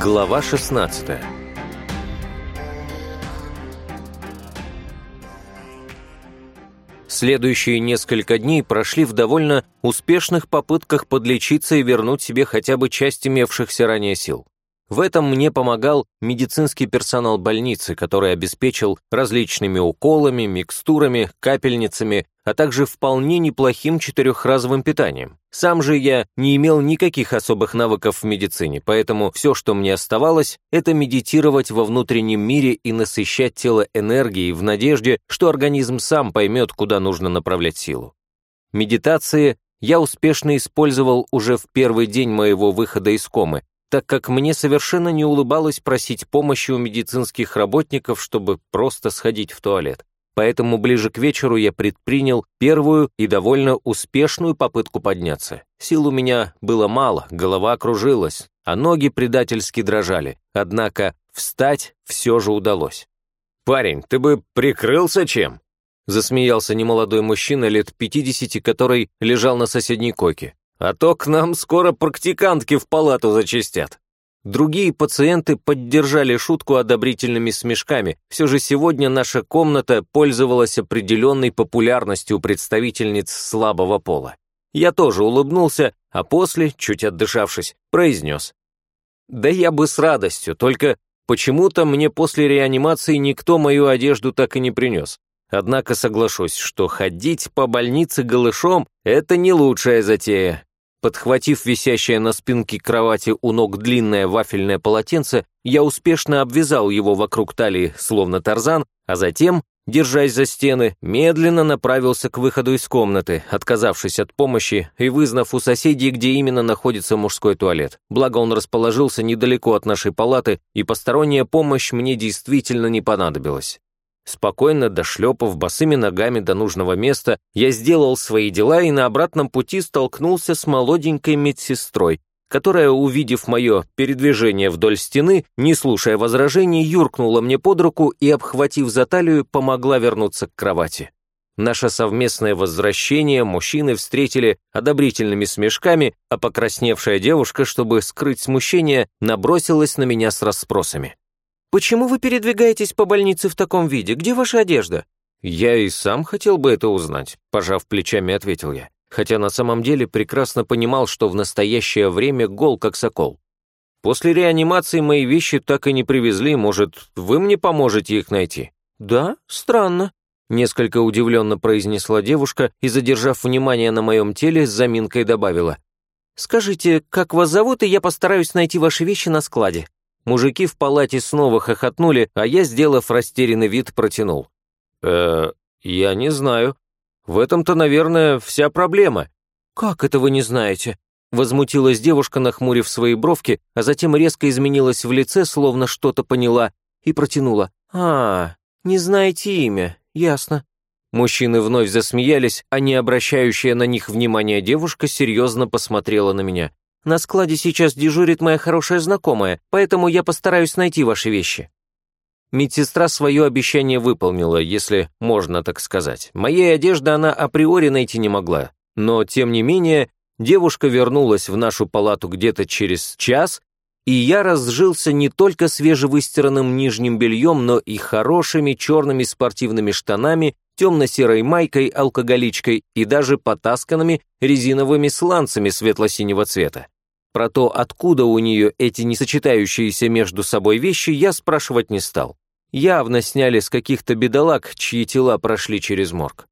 Глава 16 Следующие несколько дней прошли в довольно успешных попытках подлечиться и вернуть себе хотя бы часть имевшихся ранее сил. В этом мне помогал медицинский персонал больницы, который обеспечил различными уколами, микстурами, капельницами, а также вполне неплохим четырехразовым питанием. Сам же я не имел никаких особых навыков в медицине, поэтому все, что мне оставалось, это медитировать во внутреннем мире и насыщать тело энергией в надежде, что организм сам поймет, куда нужно направлять силу. Медитации я успешно использовал уже в первый день моего выхода из комы, так как мне совершенно не улыбалось просить помощи у медицинских работников, чтобы просто сходить в туалет. Поэтому ближе к вечеру я предпринял первую и довольно успешную попытку подняться. Сил у меня было мало, голова кружилась, а ноги предательски дрожали. Однако встать все же удалось. «Парень, ты бы прикрылся чем?» Засмеялся немолодой мужчина лет 50, который лежал на соседней койке. А то к нам скоро практикантки в палату зачистят. Другие пациенты поддержали шутку одобрительными смешками. Все же сегодня наша комната пользовалась определенной популярностью у представительниц слабого пола. Я тоже улыбнулся, а после, чуть отдышавшись, произнес. «Да я бы с радостью, только почему-то мне после реанимации никто мою одежду так и не принес. Однако соглашусь, что ходить по больнице голышом – это не лучшая затея. Подхватив висящее на спинке кровати у ног длинное вафельное полотенце, я успешно обвязал его вокруг талии, словно тарзан, а затем, держась за стены, медленно направился к выходу из комнаты, отказавшись от помощи и вызнав у соседей, где именно находится мужской туалет. Благо он расположился недалеко от нашей палаты, и посторонняя помощь мне действительно не понадобилась. Спокойно дошлепав босыми ногами до нужного места, я сделал свои дела и на обратном пути столкнулся с молоденькой медсестрой, которая, увидев мое передвижение вдоль стены, не слушая возражений, юркнула мне под руку и, обхватив за талию, помогла вернуться к кровати. Наше совместное возвращение мужчины встретили одобрительными смешками, а покрасневшая девушка, чтобы скрыть смущение, набросилась на меня с расспросами. «Почему вы передвигаетесь по больнице в таком виде? Где ваша одежда?» «Я и сам хотел бы это узнать», — пожав плечами, ответил я. Хотя на самом деле прекрасно понимал, что в настоящее время гол как сокол. «После реанимации мои вещи так и не привезли, может, вы мне поможете их найти?» «Да, странно», — несколько удивленно произнесла девушка и, задержав внимание на моем теле, с заминкой добавила. «Скажите, как вас зовут, и я постараюсь найти ваши вещи на складе». Мужики в палате снова хохотнули, а я, сделав растерянный вид, протянул. «Э, я не знаю. В этом-то, наверное, вся проблема». «Как это вы не знаете?» Возмутилась девушка, нахмурив свои бровки, а затем резко изменилась в лице, словно что-то поняла, и протянула. «А, не знаете имя, ясно». Мужчины вновь засмеялись, а не обращающая на них внимания девушка серьезно посмотрела на меня. На складе сейчас дежурит моя хорошая знакомая, поэтому я постараюсь найти ваши вещи». Медсестра свое обещание выполнила, если можно так сказать. Моей одежды она априори найти не могла. Но, тем не менее, девушка вернулась в нашу палату где-то через час, и я разжился не только свежевыстиранным нижним бельем, но и хорошими черными спортивными штанами, темно-серой майкой, алкоголичкой и даже потасканными резиновыми сланцами светло-синего цвета. Про то, откуда у нее эти несочетающиеся между собой вещи, я спрашивать не стал. Явно сняли с каких-то бедолаг, чьи тела прошли через морг.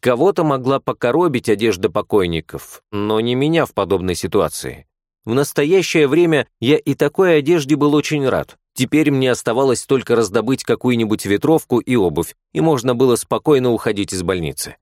Кого-то могла покоробить одежда покойников, но не меня в подобной ситуации. В настоящее время я и такой одежде был очень рад. Теперь мне оставалось только раздобыть какую-нибудь ветровку и обувь, и можно было спокойно уходить из больницы.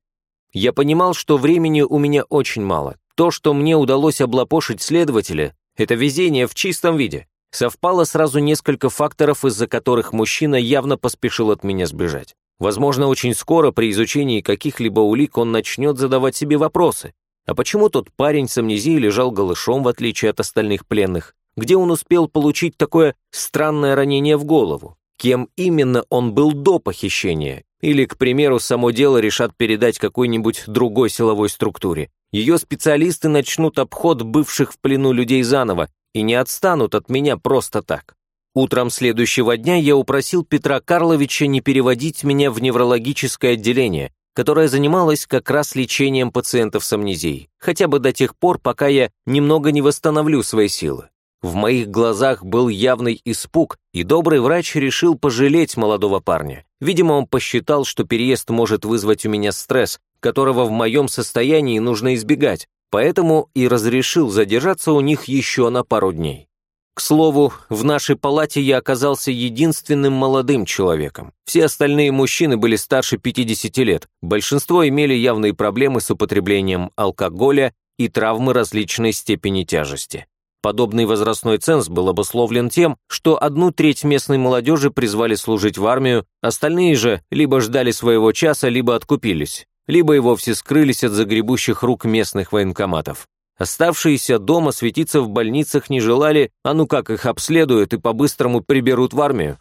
Я понимал, что времени у меня очень мало. То, что мне удалось облапошить следователя, это везение в чистом виде. Совпало сразу несколько факторов, из-за которых мужчина явно поспешил от меня сбежать. Возможно, очень скоро при изучении каких-либо улик он начнет задавать себе вопросы. А почему тот парень с амнезией лежал голышом, в отличие от остальных пленных? Где он успел получить такое странное ранение в голову? Кем именно он был до похищения? Или, к примеру, само дело решат передать какой-нибудь другой силовой структуре? Ее специалисты начнут обход бывших в плену людей заново, и не отстанут от меня просто так. Утром следующего дня я упросил Петра Карловича не переводить меня в неврологическое отделение, которое занималось как раз лечением пациентов с амнезией, хотя бы до тех пор, пока я немного не восстановлю свои силы. В моих глазах был явный испуг, и добрый врач решил пожалеть молодого парня. Видимо, он посчитал, что переезд может вызвать у меня стресс, которого в моем состоянии нужно избегать, поэтому и разрешил задержаться у них еще на пару дней. К слову, в нашей палате я оказался единственным молодым человеком. Все остальные мужчины были старше 50 лет, большинство имели явные проблемы с употреблением алкоголя и травмы различной степени тяжести. Подобный возрастной ценз был обусловлен тем, что одну треть местной молодежи призвали служить в армию, остальные же либо ждали своего часа, либо откупились, либо и вовсе скрылись от загребущих рук местных военкоматов. Оставшиеся дома светиться в больницах не желали, а ну как их обследуют и по-быстрому приберут в армию.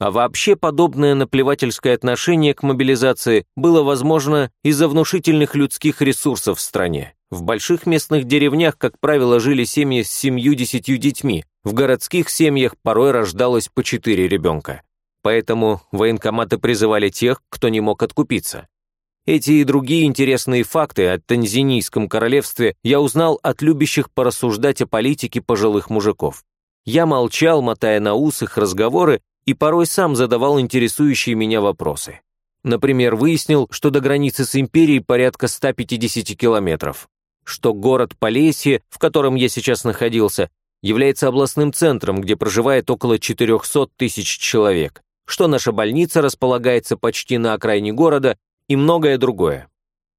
А вообще подобное наплевательское отношение к мобилизации было возможно из-за внушительных людских ресурсов в стране. В больших местных деревнях, как правило, жили семьи с семью-десятью детьми, в городских семьях порой рождалось по четыре ребенка. Поэтому военкоматы призывали тех, кто не мог откупиться. Эти и другие интересные факты о Танзинийском королевстве я узнал от любящих порассуждать о политике пожилых мужиков. Я молчал, мотая на ус их разговоры, и порой сам задавал интересующие меня вопросы. Например, выяснил, что до границы с империей порядка 150 километров, что город Полесье, в котором я сейчас находился, является областным центром, где проживает около 400 тысяч человек, что наша больница располагается почти на окраине города и многое другое.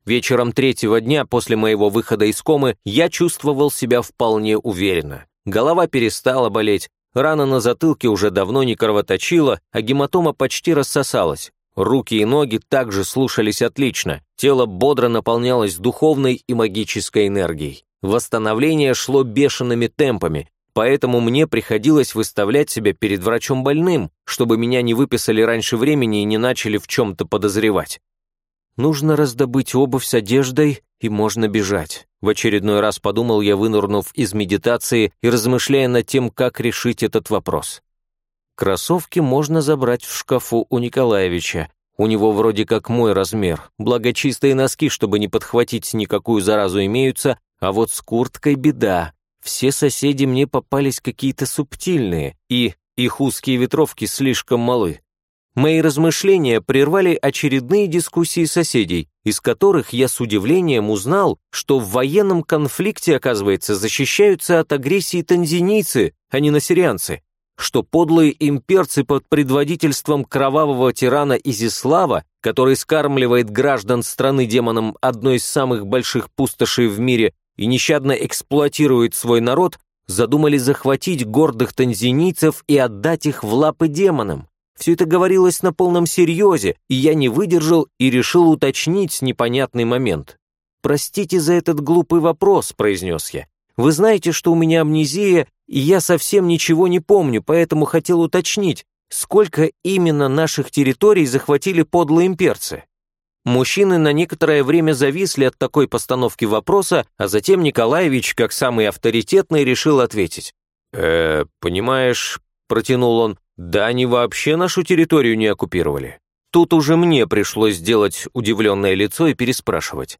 Вечером третьего дня после моего выхода из комы я чувствовал себя вполне уверенно. Голова перестала болеть, рана на затылке уже давно не кровоточила, а гематома почти рассосалась. Руки и ноги также слушались отлично, тело бодро наполнялось духовной и магической энергией. Восстановление шло бешеными темпами, поэтому мне приходилось выставлять себя перед врачом больным, чтобы меня не выписали раньше времени и не начали в чем-то подозревать. Нужно раздобыть обувь с одеждой, и можно бежать. В очередной раз подумал я, вынурнув из медитации и размышляя над тем, как решить этот вопрос. Кроссовки можно забрать в шкафу у Николаевича. У него вроде как мой размер. Благо чистые носки, чтобы не подхватить никакую заразу, имеются, а вот с курткой беда. Все соседи мне попались какие-то субтильные, и их узкие ветровки слишком малы. Мои размышления прервали очередные дискуссии соседей, из которых я с удивлением узнал, что в военном конфликте, оказывается, защищаются от агрессии танзинийцы, а не насирианцы, что подлые имперцы под предводительством кровавого тирана Изислава, который скармливает граждан страны демонам одной из самых больших пустошей в мире и нещадно эксплуатирует свой народ, задумали захватить гордых танзинийцев и отдать их в лапы демонам. Все это говорилось на полном серьезе, и я не выдержал и решил уточнить непонятный момент. «Простите за этот глупый вопрос», — произнес я. «Вы знаете, что у меня амнезия, и я совсем ничего не помню, поэтому хотел уточнить, сколько именно наших территорий захватили подлые имперцы?» Мужчины на некоторое время зависли от такой постановки вопроса, а затем Николаевич, как самый авторитетный, решил ответить. «Э, понимаешь», — протянул он, да они вообще нашу территорию не оккупировали. Тут уже мне пришлось сделать удивленное лицо и переспрашивать.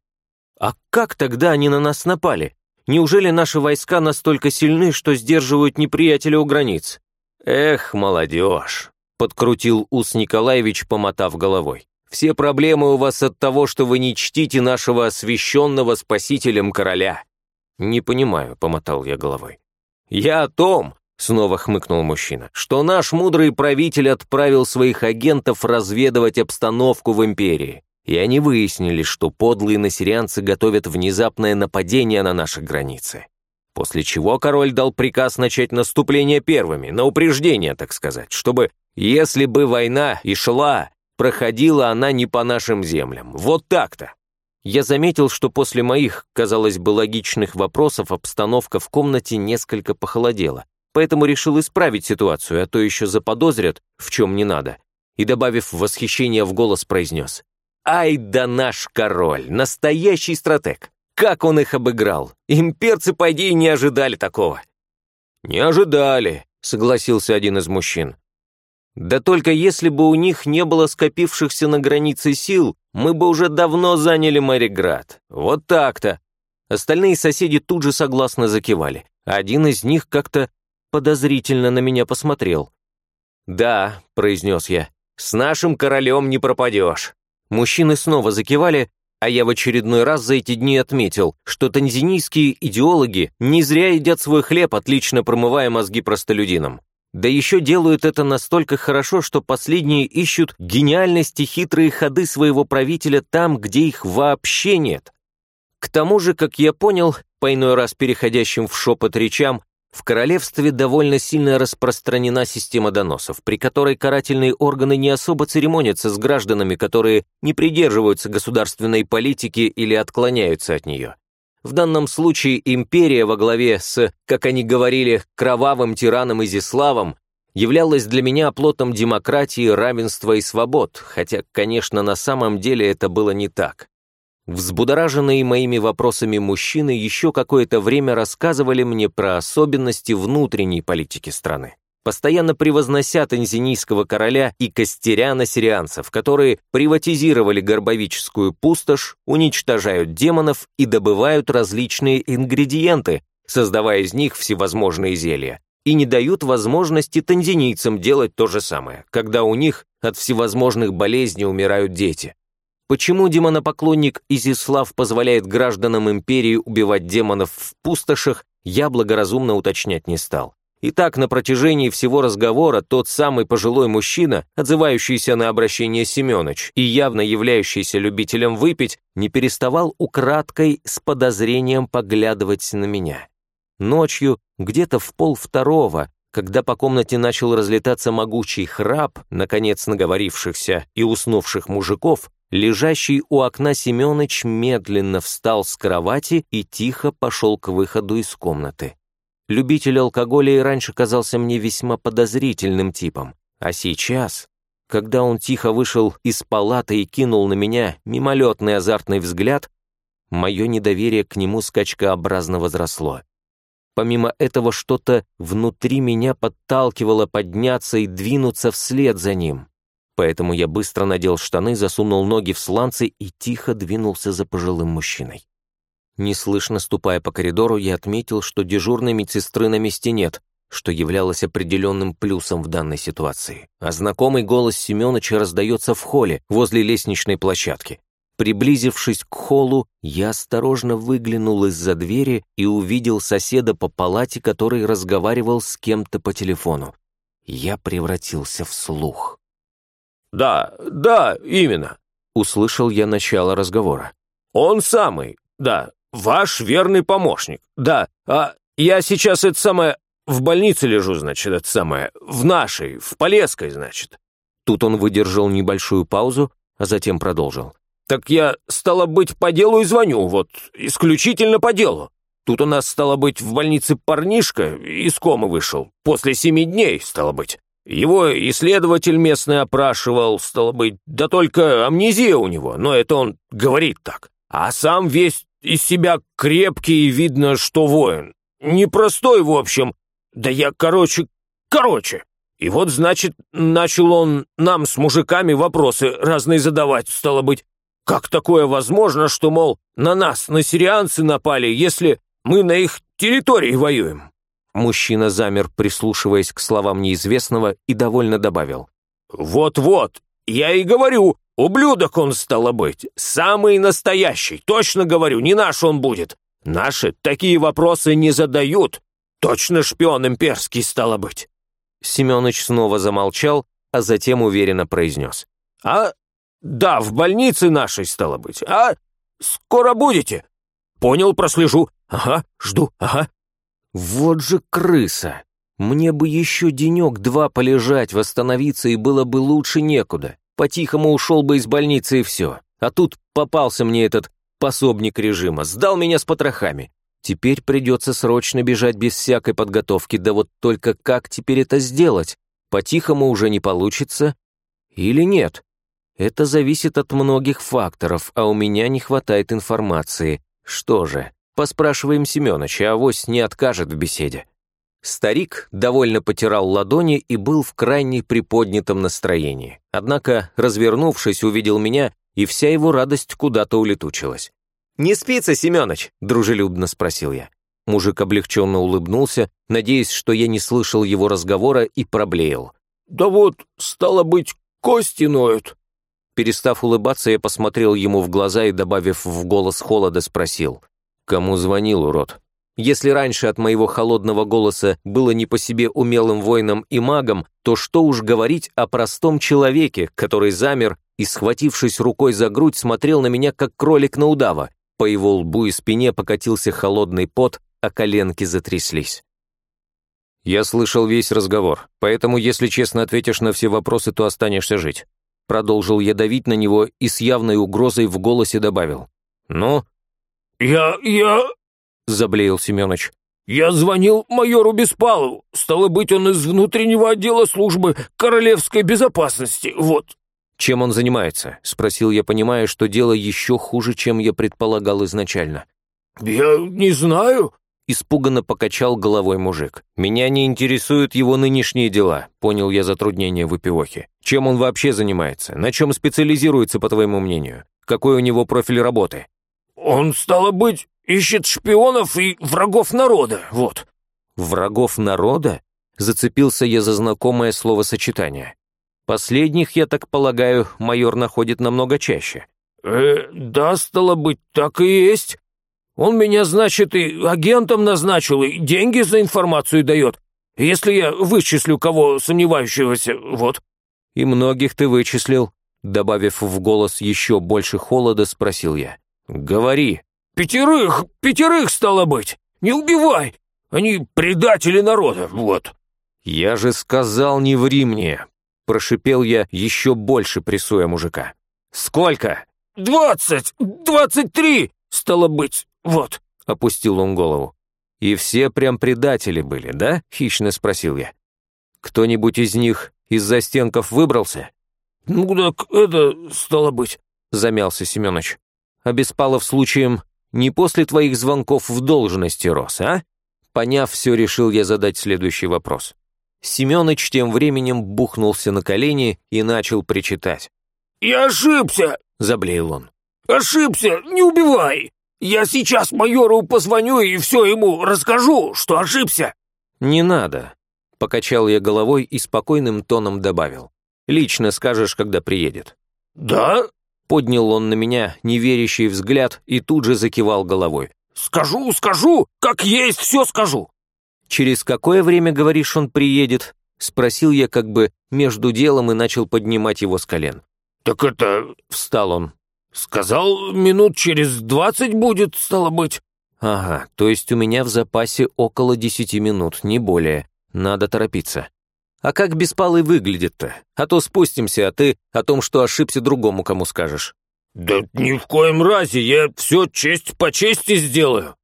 А как тогда они на нас напали? Неужели наши войска настолько сильны, что сдерживают неприятеля у границ? Эх, молодежь, подкрутил ус Николаевич, помотав головой. Все проблемы у вас от того, что вы не чтите нашего освященного спасителем короля. Не понимаю, помотал я головой. Я о том, Снова хмыкнул мужчина, что наш мудрый правитель отправил своих агентов разведывать обстановку в империи. И они выяснили, что подлые насирианцы готовят внезапное нападение на наши границы. После чего король дал приказ начать наступление первыми, на упреждение, так сказать, чтобы, если бы война и шла, проходила она не по нашим землям. Вот так-то. Я заметил, что после моих, казалось бы, логичных вопросов обстановка в комнате несколько похолодела поэтому решил исправить ситуацию, а то еще заподозрят, в чем не надо. И, добавив восхищение в голос, произнес. «Ай да наш король, настоящий стратег! Как он их обыграл! Имперцы, по идее, не ожидали такого!» «Не ожидали», — согласился один из мужчин. «Да только если бы у них не было скопившихся на границе сил, мы бы уже давно заняли Мариград. Вот так-то». Остальные соседи тут же согласно закивали. Один из них как-то подозрительно на меня посмотрел. «Да», — произнес я, — «с нашим королем не пропадешь». Мужчины снова закивали, а я в очередной раз за эти дни отметил, что танзинийские идеологи не зря едят свой хлеб, отлично промывая мозги простолюдинам. Да еще делают это настолько хорошо, что последние ищут гениальности хитрые ходы своего правителя там, где их вообще нет. К тому же, как я понял, по иной раз переходящим в шепот речам, в королевстве довольно сильно распространена система доносов, при которой карательные органы не особо церемонятся с гражданами, которые не придерживаются государственной политики или отклоняются от нее. В данном случае империя во главе с, как они говорили, кровавым тираном Изиславом являлась для меня оплотом демократии, равенства и свобод, хотя, конечно, на самом деле это было не так. Взбудораженные моими вопросами мужчины еще какое-то время рассказывали мне про особенности внутренней политики страны, постоянно превознося танзинийского короля и костеряна-сирианцев, которые приватизировали горбовическую пустошь, уничтожают демонов и добывают различные ингредиенты, создавая из них всевозможные зелья, и не дают возможности танзинийцам делать то же самое, когда у них от всевозможных болезней умирают дети. Почему демонопоклонник Изислав позволяет гражданам империи убивать демонов в пустошах, я благоразумно уточнять не стал. Итак, на протяжении всего разговора тот самый пожилой мужчина, отзывающийся на обращение Семенович и явно являющийся любителем выпить, не переставал украдкой с подозрением поглядывать на меня. Ночью, где-то в пол второго, когда по комнате начал разлетаться могучий храп, наконец наговорившихся и уснувших мужиков, Лежащий у окна Семёныч медленно встал с кровати и тихо пошел к выходу из комнаты. Любитель алкоголя и раньше казался мне весьма подозрительным типом, а сейчас, когда он тихо вышел из палаты и кинул на меня мимолетный азартный взгляд, мое недоверие к нему скачкообразно возросло. Помимо этого, что-то внутри меня подталкивало подняться и двинуться вслед за ним поэтому я быстро надел штаны, засунул ноги в сланцы и тихо двинулся за пожилым мужчиной. Неслышно ступая по коридору, я отметил, что дежурной медсестры на месте нет, что являлось определенным плюсом в данной ситуации. А знакомый голос Семёныча раздается в холле, возле лестничной площадки. Приблизившись к холлу, я осторожно выглянул из-за двери и увидел соседа по палате, который разговаривал с кем-то по телефону. Я превратился в слух. «Да, да, именно», — услышал я начало разговора. «Он самый, да, ваш верный помощник, да, а я сейчас это самое в больнице лежу, значит, это самое, в нашей, в Полесской, значит». Тут он выдержал небольшую паузу, а затем продолжил. «Так я, стало быть, по делу и звоню, вот, исключительно по делу. Тут у нас, стало быть, в больнице парнишка из комы вышел, после семи дней, стало быть. Его исследователь местный опрашивал, стало быть, да только амнезия у него, но это он говорит так. А сам весь из себя крепкий и видно, что воин. Непростой, в общем. Да я, короче, короче. И вот, значит, начал он нам с мужиками вопросы разные задавать, стало быть. Как такое возможно, что, мол, на нас, на сирианцы напали, если мы на их территории воюем? Мужчина замер, прислушиваясь к словам неизвестного, и довольно добавил. «Вот-вот, я и говорю, ублюдок он, стало быть, самый настоящий, точно говорю, не наш он будет. Наши такие вопросы не задают, точно шпион имперский, стало быть». Семёныч снова замолчал, а затем уверенно произнес. «А, да, в больнице нашей, стало быть. А, скоро будете?» «Понял, прослежу. Ага, жду, ага». Вот же крыса! Мне бы еще денек-два полежать, восстановиться, и было бы лучше некуда. По-тихому ушел бы из больницы и все. А тут попался мне этот пособник режима, сдал меня с потрохами. Теперь придется срочно бежать без всякой подготовки, да вот только как теперь это сделать? По-тихому уже не получится? Или нет? Это зависит от многих факторов, а у меня не хватает информации. Что же, Поспрашиваем Семёныча, авось не откажет в беседе. Старик довольно потирал ладони и был в крайне приподнятом настроении. Однако, развернувшись, увидел меня, и вся его радость куда-то улетучилась. «Не спится, Семёныч?» – дружелюбно спросил я. Мужик облегченно улыбнулся, надеясь, что я не слышал его разговора, и проблеял. «Да вот, стало быть, кости ноют». Перестав улыбаться, я посмотрел ему в глаза и, добавив в голос холода, спросил. «Кому звонил, урод?» Если раньше от моего холодного голоса было не по себе умелым воином и магом, то что уж говорить о простом человеке, который замер и, схватившись рукой за грудь, смотрел на меня, как кролик на удава. По его лбу и спине покатился холодный пот, а коленки затряслись. «Я слышал весь разговор, поэтому, если честно ответишь на все вопросы, то останешься жить». Продолжил я давить на него и с явной угрозой в голосе добавил. «Ну?» «Я... я...» заблеял Семенович. «Я звонил майору Беспалову. Стало быть, он из внутреннего отдела службы королевской безопасности, вот». «Чем он занимается?» — спросил я, понимая, что дело еще хуже, чем я предполагал изначально. «Я не знаю», — испуганно покачал головой мужик. «Меня не интересуют его нынешние дела», — понял я затруднение в выпивохе. «Чем он вообще занимается? На чем специализируется, по твоему мнению? Какой у него профиль работы?» «Он, стало быть, Ищет шпионов и врагов народа, вот». «Врагов народа?» Зацепился я за знакомое словосочетание. Последних, я так полагаю, майор находит намного чаще. «Э, да, стало быть, так и есть. Он меня, значит, и агентом назначил, и деньги за информацию дает. Если я вычислю кого сомневающегося, вот». «И многих ты вычислил?» Добавив в голос еще больше холода, спросил я. «Говори». «Пятерых, пятерых, стало быть! Не убивай! Они предатели народа, вот!» «Я же сказал, не ври мне!» Прошипел я, еще больше прессуя мужика. «Сколько?» «Двадцать! Двадцать три! Стало быть, вот!» Опустил он голову. «И все прям предатели были, да?» Хищно спросил я. «Кто-нибудь из них из застенков выбрался?» «Ну так это, стало быть», — замялся Семенович. «А Беспалов случаем не после твоих звонков в должности рос, а?» Поняв все, решил я задать следующий вопрос. Семёныч тем временем бухнулся на колени и начал причитать. «Я ошибся!» — заблеял он. «Ошибся! Не убивай! Я сейчас майору позвоню и все ему расскажу, что ошибся!» «Не надо!» — покачал я головой и спокойным тоном добавил. «Лично скажешь, когда приедет». «Да?» Поднял он на меня неверящий взгляд и тут же закивал головой. «Скажу, скажу! Как есть, все скажу!» «Через какое время, говоришь, он приедет?» Спросил я как бы между делом и начал поднимать его с колен. «Так это...» — встал он. «Сказал, минут через двадцать будет, стало быть». «Ага, то есть у меня в запасе около десяти минут, не более. Надо торопиться». А как Беспалый выглядит-то? А то спустимся, а ты о том, что ошибся, другому кому скажешь». «Да ни в коем разе, я все честь по чести сделаю»,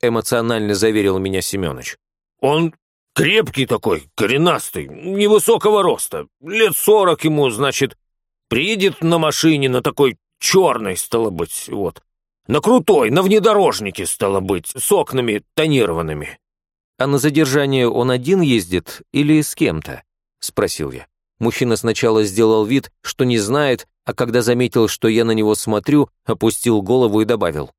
эмоционально заверил меня Семенович. «Он крепкий такой, коренастый, невысокого роста, лет сорок ему, значит, приедет на машине на такой черной, стало быть, вот, на крутой, на внедорожнике, стало быть, с окнами тонированными». «А на задержание он один ездит или с кем-то?» — спросил я. Мужчина сначала сделал вид, что не знает, а когда заметил, что я на него смотрю, опустил голову и добавил.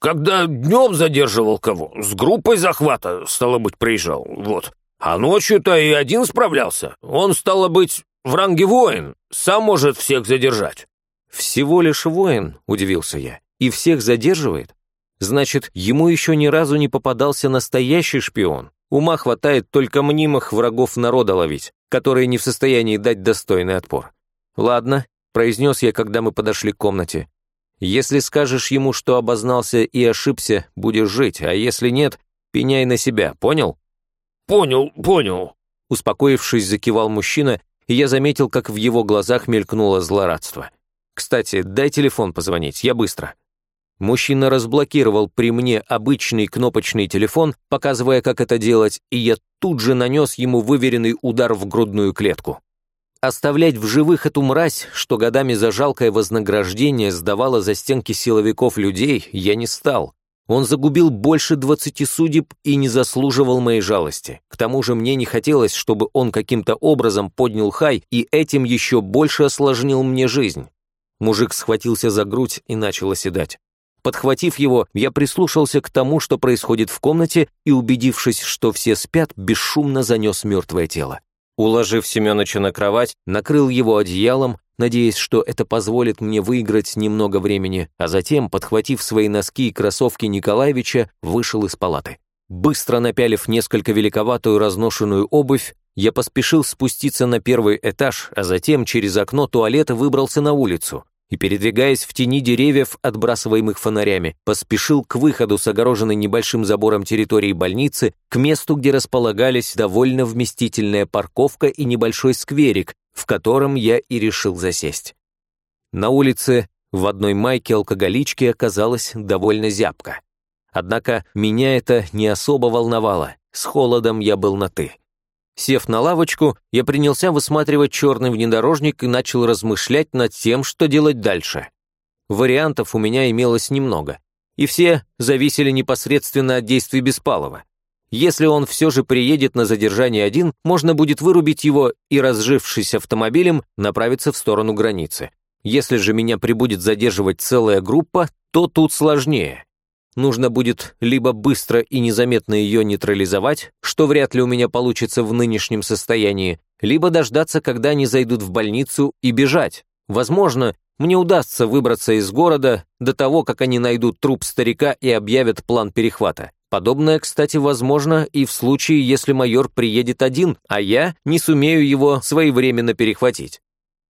«Когда днем задерживал кого, с группой захвата, стало быть, приезжал, вот. А ночью-то и один справлялся. Он, стало быть, в ранге воин, сам может всех задержать». «Всего лишь воин», — удивился я, — «и всех задерживает? Значит, ему еще ни разу не попадался настоящий шпион. Ума хватает только мнимых врагов народа ловить, которые не в состоянии дать достойный отпор. Ладно, произнес я, когда мы подошли к комнате. Если скажешь ему, что обознался и ошибся, будешь жить, а если нет, пеняй на себя, понял? Понял, понял. Успокоившись, закивал мужчина, и я заметил, как в его глазах мелькнуло злорадство. «Кстати, дай телефон позвонить, я быстро». Мужчина разблокировал при мне обычный кнопочный телефон, показывая, как это делать, и я тут же нанес ему выверенный удар в грудную клетку. Оставлять в живых эту мразь, что годами за жалкое вознаграждение сдавала за стенки силовиков людей, я не стал. Он загубил больше двадцати судеб и не заслуживал моей жалости. К тому же мне не хотелось, чтобы он каким-то образом поднял хай и этим еще больше осложнил мне жизнь. Мужик схватился за грудь и начал оседать. Подхватив его, я прислушался к тому, что происходит в комнате, и, убедившись, что все спят, бесшумно занес мертвое тело. Уложив Семеновича на кровать, накрыл его одеялом, надеясь, что это позволит мне выиграть немного времени, а затем, подхватив свои носки и кроссовки Николаевича, вышел из палаты. Быстро напялив несколько великоватую разношенную обувь, я поспешил спуститься на первый этаж, а затем через окно туалета выбрался на улицу и, передвигаясь в тени деревьев, отбрасываемых фонарями, поспешил к выходу с огороженной небольшим забором территории больницы, к месту, где располагались довольно вместительная парковка и небольшой скверик, в котором я и решил засесть. На улице в одной майке алкоголички оказалось довольно зябко. Однако меня это не особо волновало, с холодом я был на «ты». Сев на лавочку, я принялся высматривать черный внедорожник и начал размышлять над тем, что делать дальше. Вариантов у меня имелось немного, и все зависели непосредственно от действий Беспалова. Если он все же приедет на задержание один, можно будет вырубить его и, разжившись автомобилем, направиться в сторону границы. Если же меня прибудет задерживать целая группа, то тут сложнее. Нужно будет либо быстро и незаметно ее нейтрализовать, что вряд ли у меня получится в нынешнем состоянии, либо дождаться, когда они зайдут в больницу и бежать. Возможно, мне удастся выбраться из города до того, как они найдут труп старика и объявят план перехвата. Подобное, кстати, возможно и в случае, если майор приедет один, а я не сумею его своевременно перехватить.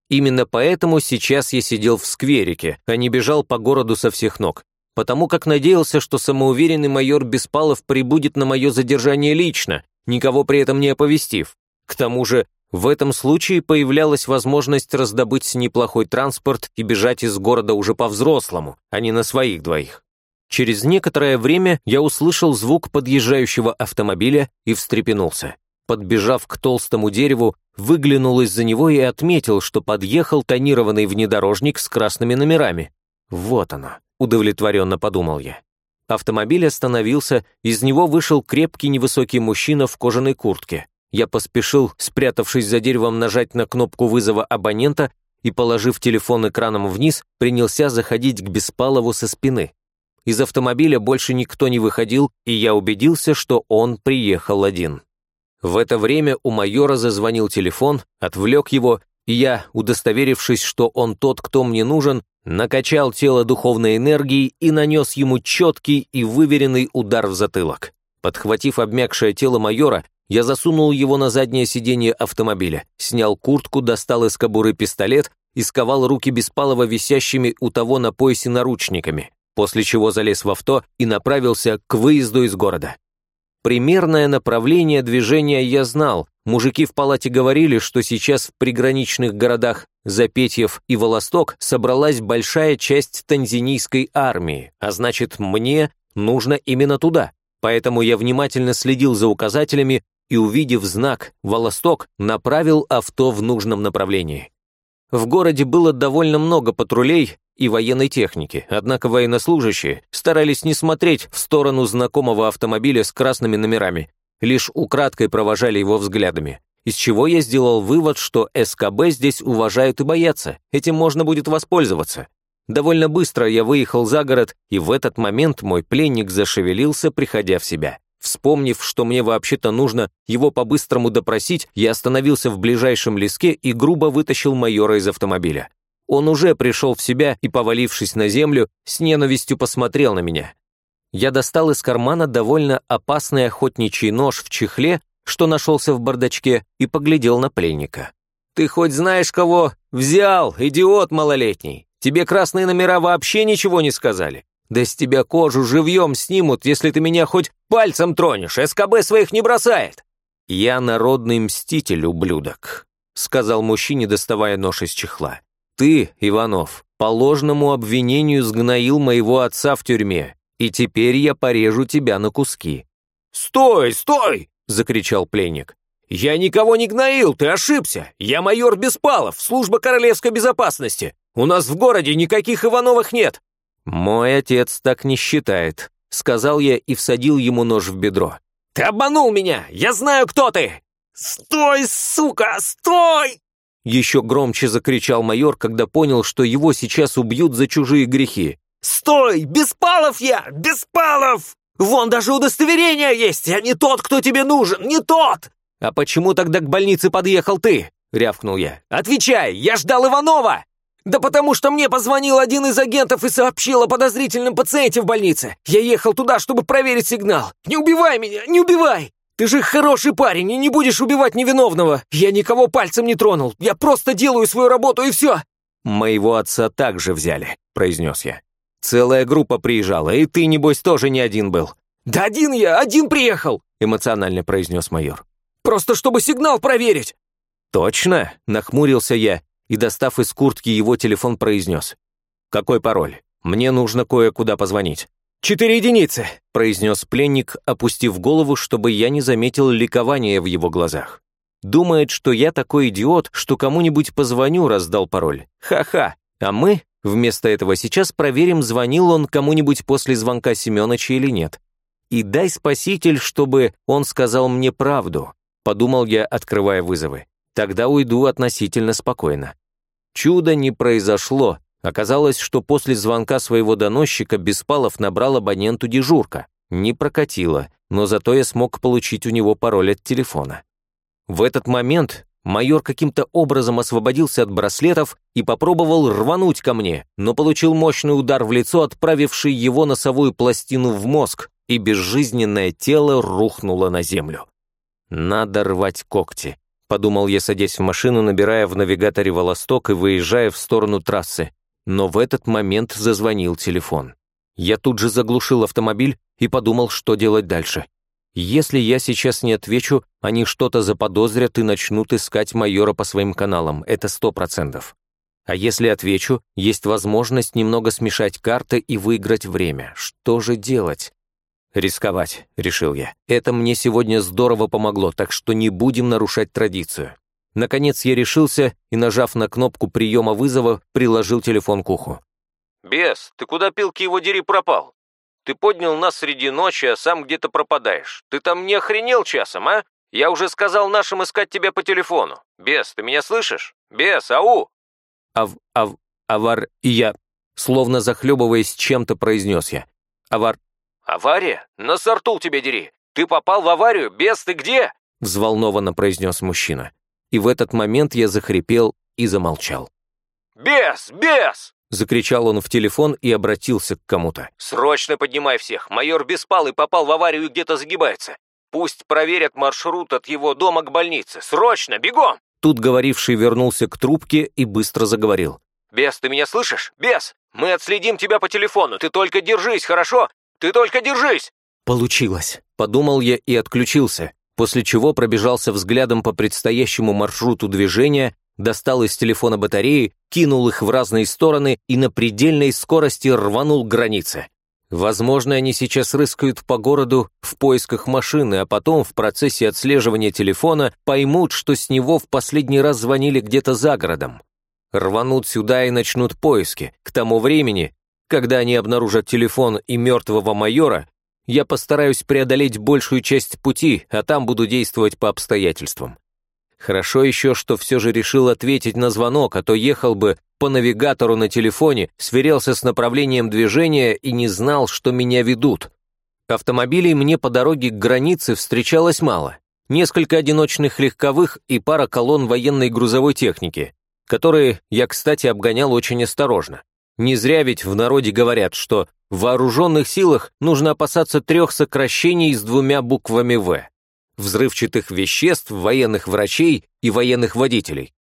Именно поэтому сейчас я сидел в скверике, а не бежал по городу со всех ног потому как надеялся, что самоуверенный майор Беспалов прибудет на мое задержание лично, никого при этом не оповестив. К тому же, в этом случае появлялась возможность раздобыть неплохой транспорт и бежать из города уже по-взрослому, а не на своих двоих. Через некоторое время я услышал звук подъезжающего автомобиля и встрепенулся. Подбежав к толстому дереву, выглянул из-за него и отметил, что подъехал тонированный внедорожник с красными номерами. Вот оно удовлетворенно подумал я. Автомобиль остановился, из него вышел крепкий невысокий мужчина в кожаной куртке. Я поспешил, спрятавшись за деревом, нажать на кнопку вызова абонента и, положив телефон экраном вниз, принялся заходить к Беспалову со спины. Из автомобиля больше никто не выходил, и я убедился, что он приехал один. В это время у майора зазвонил телефон, отвлек его, и я, удостоверившись, что он тот, кто мне нужен, накачал тело духовной энергией и нанес ему четкий и выверенный удар в затылок. Подхватив обмякшее тело майора, я засунул его на заднее сиденье автомобиля, снял куртку, достал из кобуры пистолет и сковал руки Беспалова висящими у того на поясе наручниками, после чего залез в авто и направился к выезду из города. Примерное направление движения я знал. Мужики в палате говорили, что сейчас в приграничных городах Запетьев и Волосток собралась большая часть танзинийской армии, а значит, мне нужно именно туда. Поэтому я внимательно следил за указателями и, увидев знак «Волосток», направил авто в нужном направлении. В городе было довольно много патрулей и военной техники, однако военнослужащие старались не смотреть в сторону знакомого автомобиля с красными номерами, лишь украдкой провожали его взглядами. Из чего я сделал вывод, что СКБ здесь уважают и боятся, этим можно будет воспользоваться. Довольно быстро я выехал за город, и в этот момент мой пленник зашевелился, приходя в себя. Вспомнив, что мне вообще-то нужно его по-быстрому допросить, я остановился в ближайшем леске и грубо вытащил майора из автомобиля. Он уже пришел в себя и, повалившись на землю, с ненавистью посмотрел на меня. Я достал из кармана довольно опасный охотничий нож в чехле, что нашелся в бардачке, и поглядел на пленника. «Ты хоть знаешь, кого взял, идиот малолетний? Тебе красные номера вообще ничего не сказали? Да с тебя кожу живьем снимут, если ты меня хоть пальцем тронешь. СКБ своих не бросает. Я народный мститель, ублюдок, сказал мужчине, доставая нож из чехла. Ты, Иванов, по ложному обвинению сгноил моего отца в тюрьме, и теперь я порежу тебя на куски. «Стой, стой!» — закричал пленник. «Я никого не гноил, ты ошибся! Я майор Беспалов, служба королевской безопасности! У нас в городе никаких Ивановых нет! «Мой отец так не считает», сказал я и всадил ему нож в бедро. «Ты обманул меня! Я знаю, кто ты!» «Стой, сука, стой!» Еще громче закричал майор, когда понял, что его сейчас убьют за чужие грехи. «Стой! Беспалов я! Беспалов! Вон даже удостоверение есть! Я не тот, кто тебе нужен! Не тот!» «А почему тогда к больнице подъехал ты?» — рявкнул я. «Отвечай! Я ждал Иванова!» «Да потому что мне позвонил один из агентов и сообщил о подозрительном пациенте в больнице. Я ехал туда, чтобы проверить сигнал. Не убивай меня, не убивай! Ты же хороший парень и не будешь убивать невиновного. Я никого пальцем не тронул. Я просто делаю свою работу и все!» «Моего отца также взяли», — произнес я. «Целая группа приезжала, и ты, небось, тоже не один был». «Да один я, один приехал!» — эмоционально произнес майор. «Просто чтобы сигнал проверить!» «Точно?» — нахмурился я и, достав из куртки его телефон, произнес. «Какой пароль? Мне нужно кое-куда позвонить». «Четыре единицы», — произнес пленник, опустив голову, чтобы я не заметил ликования в его глазах. Думает, что я такой идиот, что кому-нибудь позвоню, раздал пароль. Ха-ха. А мы вместо этого сейчас проверим, звонил он кому-нибудь после звонка Семёныча или нет. И дай спаситель, чтобы он сказал мне правду, подумал я, открывая вызовы. Тогда уйду относительно спокойно. Чудо не произошло. Оказалось, что после звонка своего доносчика Беспалов набрал абоненту дежурка. Не прокатило, но зато я смог получить у него пароль от телефона. В этот момент майор каким-то образом освободился от браслетов и попробовал рвануть ко мне, но получил мощный удар в лицо, отправивший его носовую пластину в мозг, и безжизненное тело рухнуло на землю. Надо рвать когти. — подумал я, садясь в машину, набирая в навигаторе «Волосток» и выезжая в сторону трассы. Но в этот момент зазвонил телефон. Я тут же заглушил автомобиль и подумал, что делать дальше. Если я сейчас не отвечу, они что-то заподозрят и начнут искать майора по своим каналам, это сто процентов. А если отвечу, есть возможность немного смешать карты и выиграть время. Что же делать? «Рисковать», — решил я. «Это мне сегодня здорово помогло, так что не будем нарушать традицию». Наконец я решился и, нажав на кнопку приема вызова, приложил телефон к уху. «Бес, ты куда пилки его дери пропал? Ты поднял нас среди ночи, а сам где-то пропадаешь. Ты там не охренел часом, а? Я уже сказал нашим искать тебя по телефону. Бес, ты меня слышишь? Бес, ау!» «Ав... ав... авар... и я...» Словно захлебываясь чем-то, произнес я. «Авар... «Авария? На сортул тебе дери! Ты попал в аварию? Бес, ты где?» Взволнованно произнес мужчина. И в этот момент я захрипел и замолчал. «Бес! Бес!» Закричал он в телефон и обратился к кому-то. «Срочно поднимай всех! Майор Беспалый попал в аварию и где-то загибается. Пусть проверят маршрут от его дома к больнице. Срочно! Бегом!» Тут говоривший вернулся к трубке и быстро заговорил. «Бес, ты меня слышишь? Бес! Мы отследим тебя по телефону. Ты только держись, хорошо? Ты только держись!» «Получилось!» — подумал я и отключился, после чего пробежался взглядом по предстоящему маршруту движения, достал из телефона батареи, кинул их в разные стороны и на предельной скорости рванул границы. Возможно, они сейчас рыскают по городу в поисках машины, а потом в процессе отслеживания телефона поймут, что с него в последний раз звонили где-то за городом. Рванут сюда и начнут поиски. К тому времени когда они обнаружат телефон и мертвого майора, я постараюсь преодолеть большую часть пути, а там буду действовать по обстоятельствам. Хорошо еще, что все же решил ответить на звонок, а то ехал бы по навигатору на телефоне, сверялся с направлением движения и не знал, что меня ведут. Автомобилей мне по дороге к границе встречалось мало. Несколько одиночных легковых и пара колонн военной грузовой техники, которые я, кстати, обгонял очень осторожно. Не зря ведь в народе говорят, что в вооруженных силах нужно опасаться трех сокращений с двумя буквами «В» — взрывчатых веществ, военных врачей и военных водителей.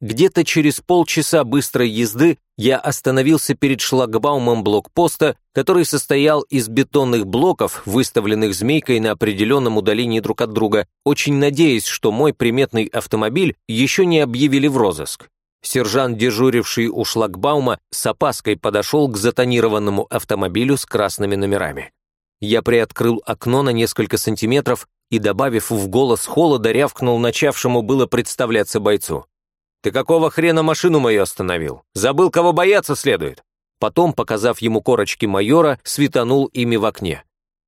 Где-то через полчаса быстрой езды я остановился перед шлагбаумом блокпоста, который состоял из бетонных блоков, выставленных змейкой на определенном удалении друг от друга, очень надеясь, что мой приметный автомобиль еще не объявили в розыск. Сержант, дежуривший у шлагбаума, с опаской подошел к затонированному автомобилю с красными номерами. Я приоткрыл окно на несколько сантиметров и, добавив в голос холода, рявкнул начавшему было представляться бойцу. «Ты какого хрена машину мою остановил? Забыл, кого бояться следует?» Потом, показав ему корочки майора, светанул ими в окне.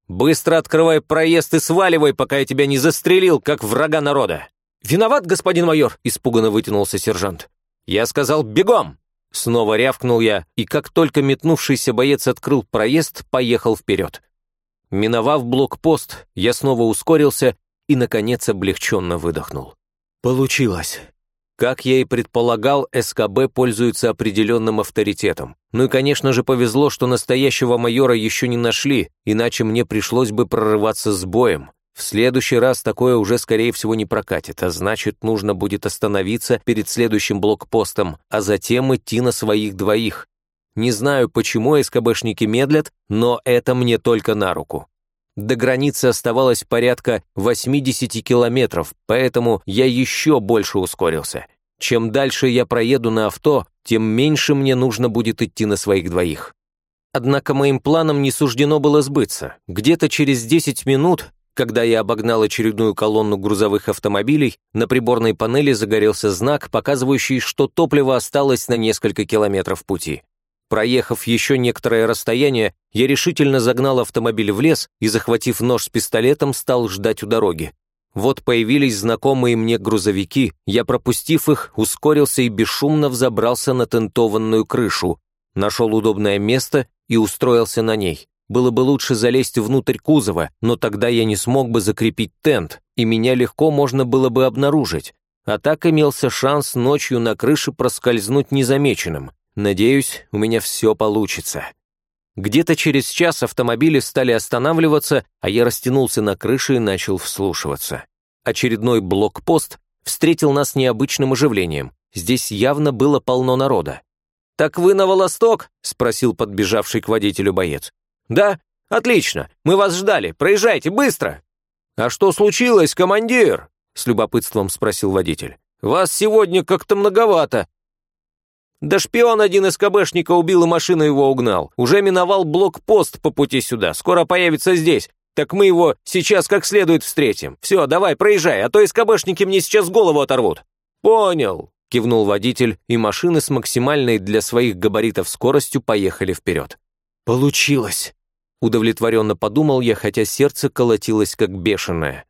Быстро открывай проезд и сваливай, пока я тебя не застрелил, как врага народа!» «Виноват, господин майор!» — испуганно вытянулся сержант. «Я сказал, бегом!» Снова рявкнул я, и как только метнувшийся боец открыл проезд, поехал вперед. Миновав блокпост, я снова ускорился и, наконец, облегченно выдохнул. Получилось. Как я и предполагал, СКБ пользуется определенным авторитетом. Ну и, конечно же, повезло, что настоящего майора еще не нашли, иначе мне пришлось бы прорываться с боем. В следующий раз такое уже, скорее всего, не прокатит, а значит, нужно будет остановиться перед следующим блокпостом, а затем идти на своих двоих. Не знаю, почему СКБшники медлят, но это мне только на руку. До границы оставалось порядка 80 километров, поэтому я еще больше ускорился. Чем дальше я проеду на авто, тем меньше мне нужно будет идти на своих двоих. Однако моим планам не суждено было сбыться. Где-то через 10 минут когда я обогнал очередную колонну грузовых автомобилей, на приборной панели загорелся знак, показывающий, что топливо осталось на несколько километров пути. Проехав еще некоторое расстояние, я решительно загнал автомобиль в лес и, захватив нож с пистолетом, стал ждать у дороги. Вот появились знакомые мне грузовики, я, пропустив их, ускорился и бесшумно взобрался на тентованную крышу, нашел удобное место и устроился на ней. Было бы лучше залезть внутрь кузова, но тогда я не смог бы закрепить тент, и меня легко можно было бы обнаружить. А так имелся шанс ночью на крыше проскользнуть незамеченным. Надеюсь, у меня все получится. Где-то через час автомобили стали останавливаться, а я растянулся на крыше и начал вслушиваться. Очередной блокпост встретил нас необычным оживлением. Здесь явно было полно народа. «Так вы на Волосток?» — спросил подбежавший к водителю боец. «Да? Отлично. Мы вас ждали. Проезжайте, быстро!» «А что случилось, командир?» — с любопытством спросил водитель. «Вас сегодня как-то многовато». «Да шпион один из КБшника убил и машину его угнал. Уже миновал блокпост по пути сюда. Скоро появится здесь. Так мы его сейчас как следует встретим. Все, давай, проезжай, а то из КБшники мне сейчас голову оторвут». «Понял», — кивнул водитель, и машины с максимальной для своих габаритов скоростью поехали вперед. «Получилось!» Удовлетворенно подумал я, хотя сердце колотилось как бешеное.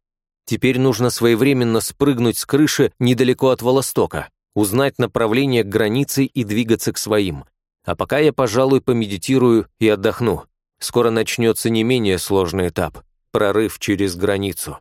Теперь нужно своевременно спрыгнуть с крыши недалеко от Волостока, узнать направление к границе и двигаться к своим. А пока я, пожалуй, помедитирую и отдохну. Скоро начнется не менее сложный этап – прорыв через границу.